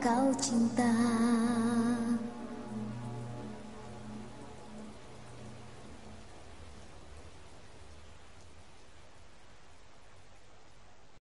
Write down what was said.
高清淡